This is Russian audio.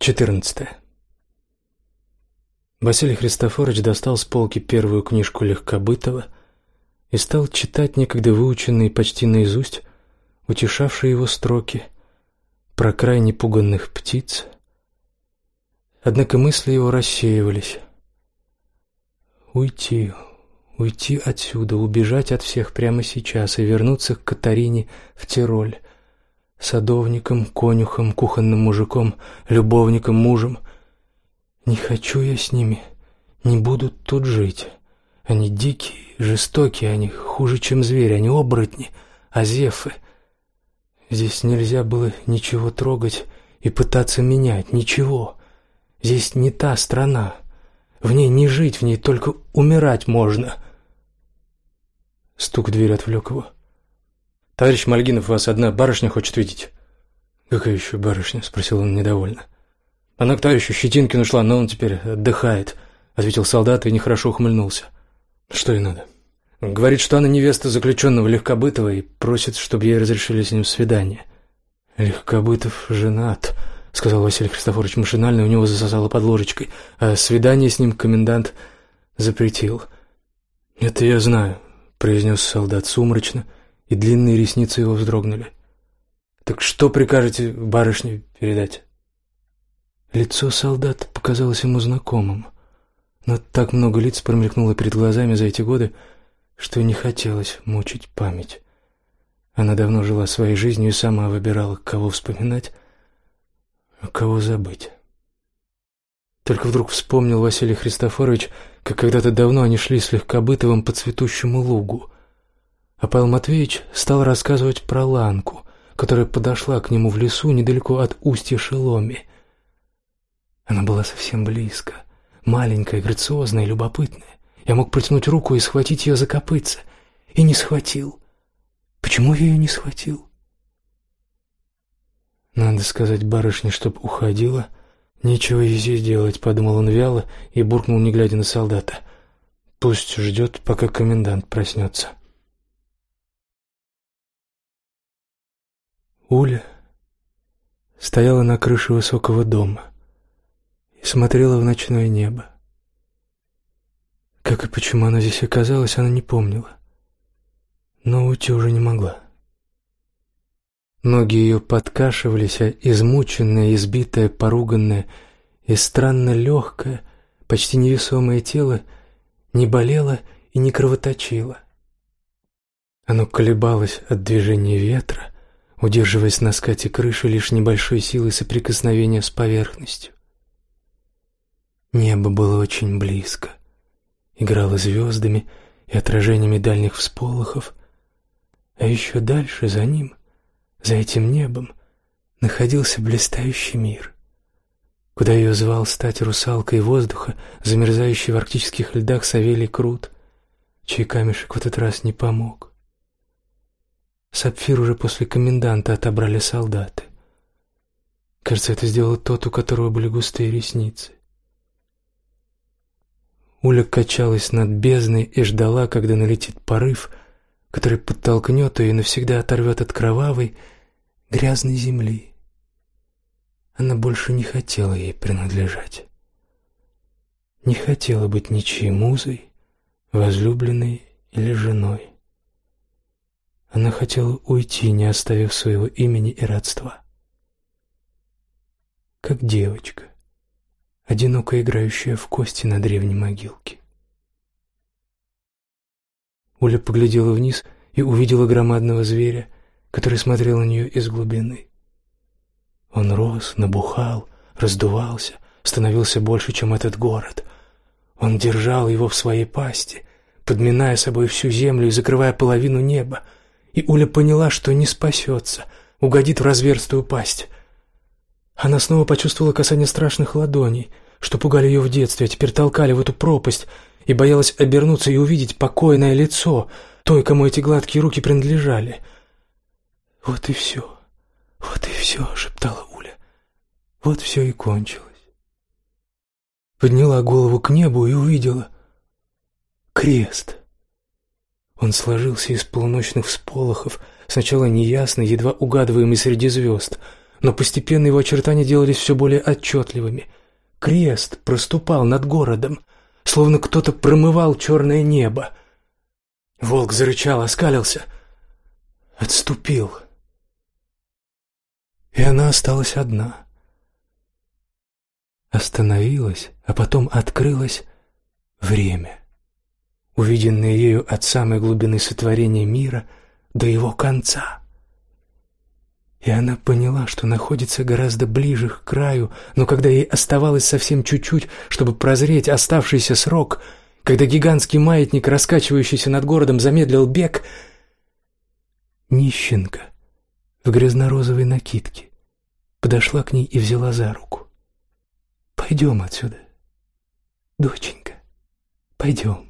14. Василий Христофорович достал с полки первую книжку Легкобытова и стал читать некогда выученные почти наизусть, утешавшие его строки про крайне пуганных птиц. Однако мысли его рассеивались. Уйти, уйти отсюда, убежать от всех прямо сейчас и вернуться к Катарине в Тироль — садовником, конюхом, кухонным мужиком, любовником, мужем. Не хочу я с ними, не буду тут жить. Они дикие, жестокие, они хуже, чем звери, они оборотни, азефы. Здесь нельзя было ничего трогать и пытаться менять, ничего. Здесь не та страна. В ней не жить, в ней только умирать можно. Стук в дверь отвлек его. «Товарищ Мальгинов, вас одна барышня хочет видеть». «Какая еще барышня?» — спросил он недовольно. «Она к товарищу Щетинкину шла, но он теперь отдыхает», — ответил солдат и нехорошо ухмыльнулся. «Что ей надо?» «Говорит, что она невеста заключенного Легкобытова и просит, чтобы ей разрешили с ним свидание». «Легкобытов женат», — сказал Василий Христофорович машинально, у него засосало под ложечкой, а свидание с ним комендант запретил. «Это я знаю», — произнес солдат сумрачно, — и длинные ресницы его вздрогнули. «Так что прикажете барышне передать?» Лицо солдата показалось ему знакомым, но так много лиц промелькнуло перед глазами за эти годы, что не хотелось мучить память. Она давно жила своей жизнью и сама выбирала, кого вспоминать, а кого забыть. Только вдруг вспомнил Василий Христофорович, как когда-то давно они шли с Легкобытовым по цветущему лугу — а Павел Матвеевич стал рассказывать про Ланку, которая подошла к нему в лесу недалеко от устья Шеломи. Она была совсем близко, маленькая, грациозная, любопытная. Я мог протянуть руку и схватить ее за копытце, и не схватил. Почему я ее не схватил? Надо сказать барышне, чтоб уходила. Нечего ей здесь делать, подумал он вяло и буркнул, не глядя на солдата. Пусть ждет, пока комендант проснется. Уля стояла на крыше высокого дома и смотрела в ночное небо. Как и почему она здесь оказалась, она не помнила. Но уйти уже не могла. Ноги ее подкашивались, а измученное, избитое, поруганное и странно легкое, почти невесомое тело не болело и не кровоточило. Оно колебалось от движения ветра, удерживаясь на скате крыши лишь небольшой силой соприкосновения с поверхностью. Небо было очень близко, играло звездами и отражениями дальних всполохов, а еще дальше за ним, за этим небом, находился блистающий мир, куда ее звал стать русалкой воздуха, замерзающий в арктических льдах Савелий Крут, чей камешек в этот раз не помог. Сапфир уже после коменданта отобрали солдаты. Кажется, это сделал тот, у которого были густые ресницы. Уля качалась над бездной и ждала, когда налетит порыв, который подтолкнет ее и навсегда оторвет от кровавой, грязной земли. Она больше не хотела ей принадлежать. Не хотела быть ничьей музой, возлюбленной или женой. Она хотела уйти, не оставив своего имени и родства. Как девочка, одиноко играющая в кости на древней могилке. Уля поглядела вниз и увидела громадного зверя, который смотрел на нее из глубины. Он рос, набухал, раздувался, становился больше, чем этот город. Он держал его в своей пасти, подминая собой всю землю и закрывая половину неба — и Уля поняла, что не спасется, угодит в разверстую пасть. Она снова почувствовала касание страшных ладоней, что пугали ее в детстве, а теперь толкали в эту пропасть, и боялась обернуться и увидеть покойное лицо той, кому эти гладкие руки принадлежали. «Вот и все, вот и все», — шептала Уля. «Вот все и кончилось». Подняла голову к небу и увидела крест — он сложился из полуночных всполохов, сначала неясный, едва угадываемый среди звезд. но постепенно его очертания делались все более отчетливыми. Крест проступал над городом, словно кто-то промывал черное небо. Волк зарычал, оскалился, отступил. И она осталась одна. Остановилась, а потом открылось время, увиденное ею от самой глубины сотворения мира до его конца. И она поняла, что находится гораздо ближе к краю, но когда ей оставалось совсем чуть-чуть, чтобы прозреть оставшийся срок, когда гигантский маятник, раскачивающийся над городом, замедлил бег, нищенка в грязно-розовой накидке подошла к ней и взяла за руку. «Пойдем отсюда, доченька, пойдем».